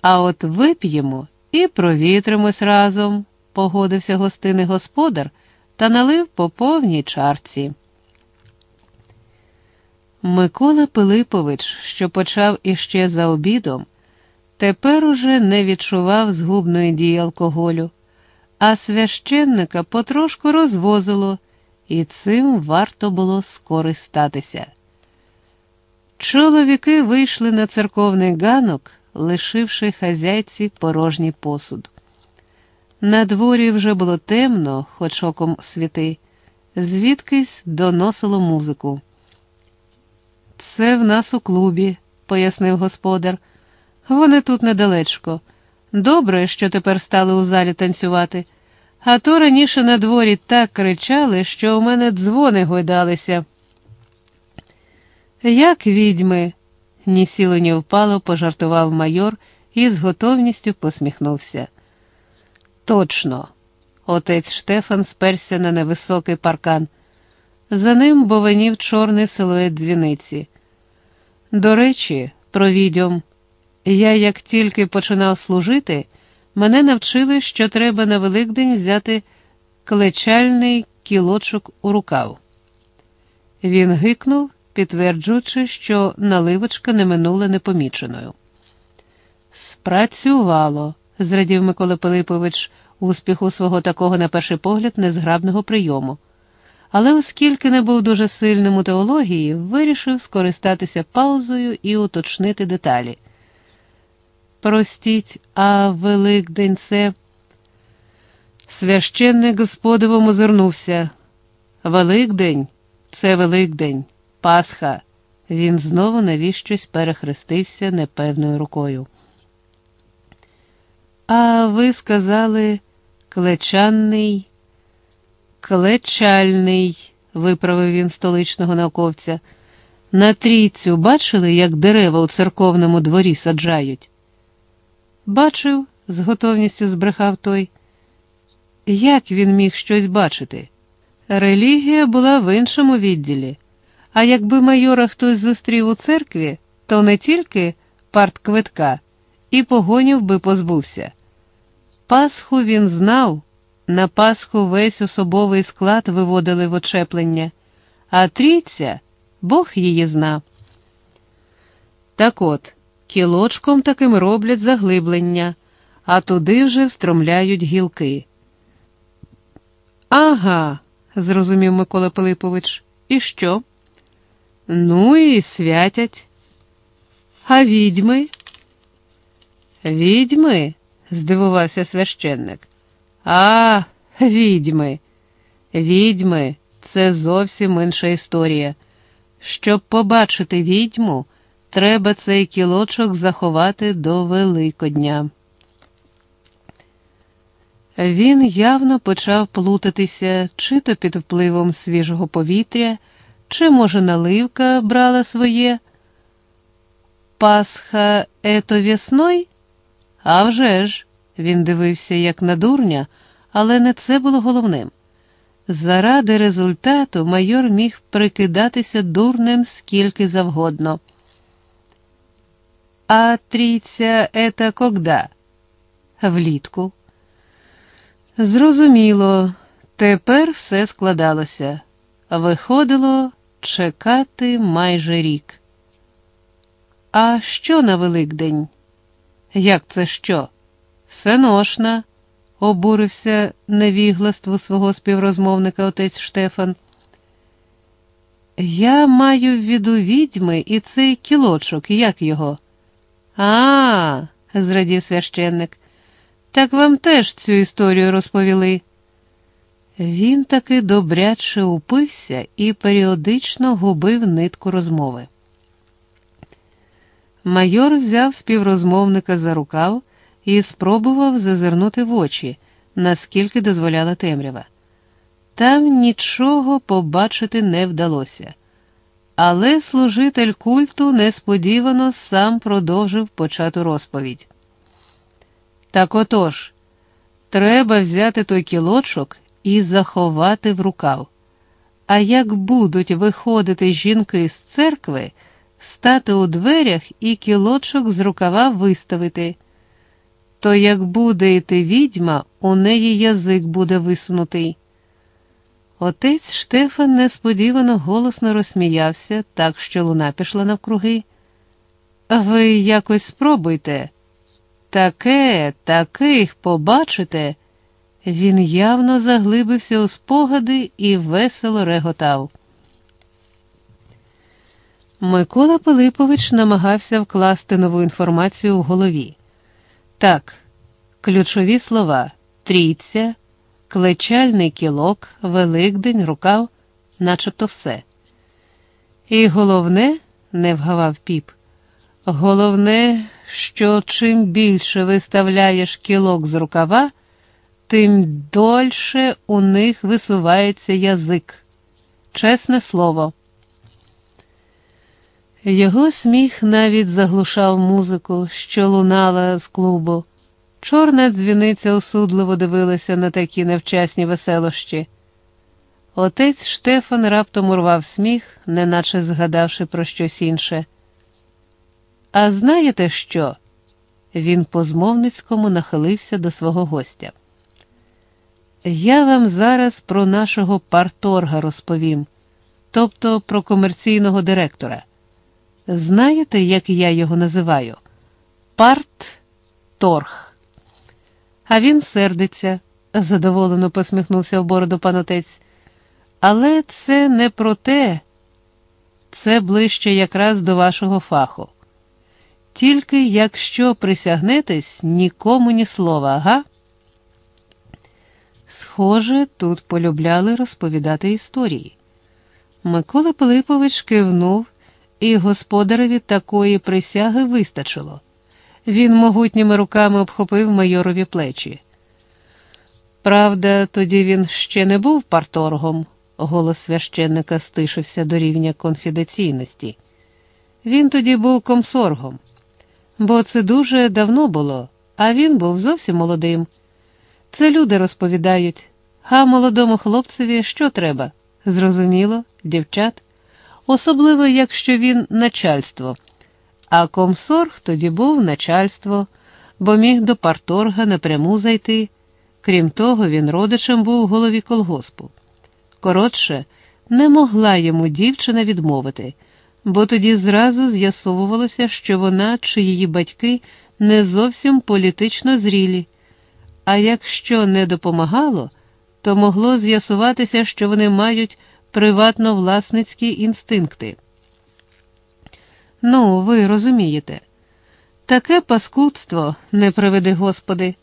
А от вип'ємо і провітримось разом, погодився гостинний господар та налив по повній чарці. Микола Пилипович, що почав іще за обідом, тепер уже не відчував згубної дії алкоголю, а священника потрошку розвозило, і цим варто було скористатися. Чоловіки вийшли на церковний ганок, лишивши хазяйці порожній посуд. На дворі вже було темно, хоч оком світи, звідкись доносило музику. Це в нас у клубі, пояснив господар. Вони тут недалечко. Добре, що тепер стали у залі танцювати, а то раніше на дворі так кричали, що у мене дзвони гойдалися. Як відьми, ні сіло, ні впало, пожартував майор і з готовністю посміхнувся. Точно, отець Штефан сперся на невисокий паркан. За ним бовенів чорний силует дзвіниці. До речі, про відьом, я як тільки починав служити, мене навчили, що треба на Великдень взяти клечальний кілочок у рукав. Він гикнув, підтверджуючи, що наливочка не минула непоміченою. Спрацювало, зрадів Микола Пилипович успіху свого такого, на перший погляд, незграбного прийому. Але, оскільки не був дуже сильним у теології, вирішив скористатися паузою і уточнити деталі. Простіть, а Великдень це. Священник господовому озирнувся. Великдень це Великдень, Пасха. Він знову навіщось перехрестився непевною рукою. А ви сказали клечанний, клечальний, виправив він столичного науковця. На трійцю бачили, як дерева у церковному дворі саджають? Бачив, з готовністю збрехав той. Як він міг щось бачити? Релігія була в іншому відділі, а якби майора хтось зустрів у церкві, то не тільки партквитка, і погонів би позбувся. Пасху він знав, на Пасху весь особовий склад виводили в очеплення, а трійця Бог її знав. Так от, кілочком таким роблять заглиблення, а туди вже встромляють гілки. Ага, зрозумів Микола Пилипович, і що? Ну і святять. А відьми? Відьми? здивувався священник. А, відьми. Відьми це зовсім інша історія. Щоб побачити відьму, треба цей кілочок заховати до Великодня. Він явно почав плутатися, чи то під впливом свіжого повітря, чи, може, наливка брала своє. Пасха ето весной? А вже ж, він дивився як на дурня, але не це було головним. Заради результату майор міг прикидатися дурним скільки завгодно. А трійця ета когда? Влітку. Зрозуміло, тепер все складалося. Виходило чекати майже рік. А що на Великдень? Як це що? Всеношна, обурився невігластву свого співрозмовника отець Штефан. Я маю в віду відьми і цей кілочок, як його? А, зрадів священник, так вам теж цю історію розповіли. Він таки добряче упився і періодично губив нитку розмови. Майор взяв співрозмовника за рукав і спробував зазирнути в очі, наскільки дозволяла темрява. Там нічого побачити не вдалося. Але служитель культу несподівано сам продовжив почату розповідь. Так отож, треба взяти той кілочок і заховати в рукав. А як будуть виходити жінки з церкви, стати у дверях і кілочок з рукава виставити. то як буде йти відьма, у неї язик буде висунутий. Отець Штефан несподівано голосно розсміявся, так що луна пішла навкруги. Ви якось спробуйте. Таке, таких побачите. Він явно заглибився у спогади і весело реготав. Микола Пилипович намагався вкласти нову інформацію в голові. Так, ключові слова трійця, клечальний кілок, Великдень, рукав, начебто все. І головне, не вгавав піп, головне, що чим більше виставляєш кілок з рукава, тим дольше у них висувається язик. Чесне слово. Його сміх навіть заглушав музику, що лунала з клубу. Чорна дзвіниця осудливо дивилася на такі невчасні веселощі. Отець Штефан раптом урвав сміх, неначе згадавши про щось інше. А знаєте що? Він по змовницькому нахилився до свого гостя. Я вам зараз про нашого парторга розповім, тобто про комерційного директора. Знаєте, як я його називаю? Парт-торг. А він сердиться, задоволено посміхнувся в бороду панотець. Але це не про те, це ближче якраз до вашого фаху. Тільки якщо присягнетесь, нікому ні слова, ага? Схоже, тут полюбляли розповідати історії. Микола Пилипович кивнув, і господареві такої присяги вистачило. Він могутніми руками обхопив майорові плечі. Правда, тоді він ще не був парторгом, голос священника стишився до рівня конфіденційності. Він тоді був комсоргом, бо це дуже давно було, а він був зовсім молодим. Це люди розповідають, а молодому хлопцеві що треба? Зрозуміло, дівчат, особливо якщо він начальство. А комсорг тоді був начальство, бо міг до парторга напряму зайти. Крім того, він родичем був голові колгоспу. Коротше, не могла йому дівчина відмовити, бо тоді зразу з'ясовувалося, що вона чи її батьки не зовсім політично зрілі. А якщо не допомагало, то могло з'ясуватися, що вони мають приватно власницькі інстинкти. Ну, ви розумієте, таке паскудство, не приведи Господи.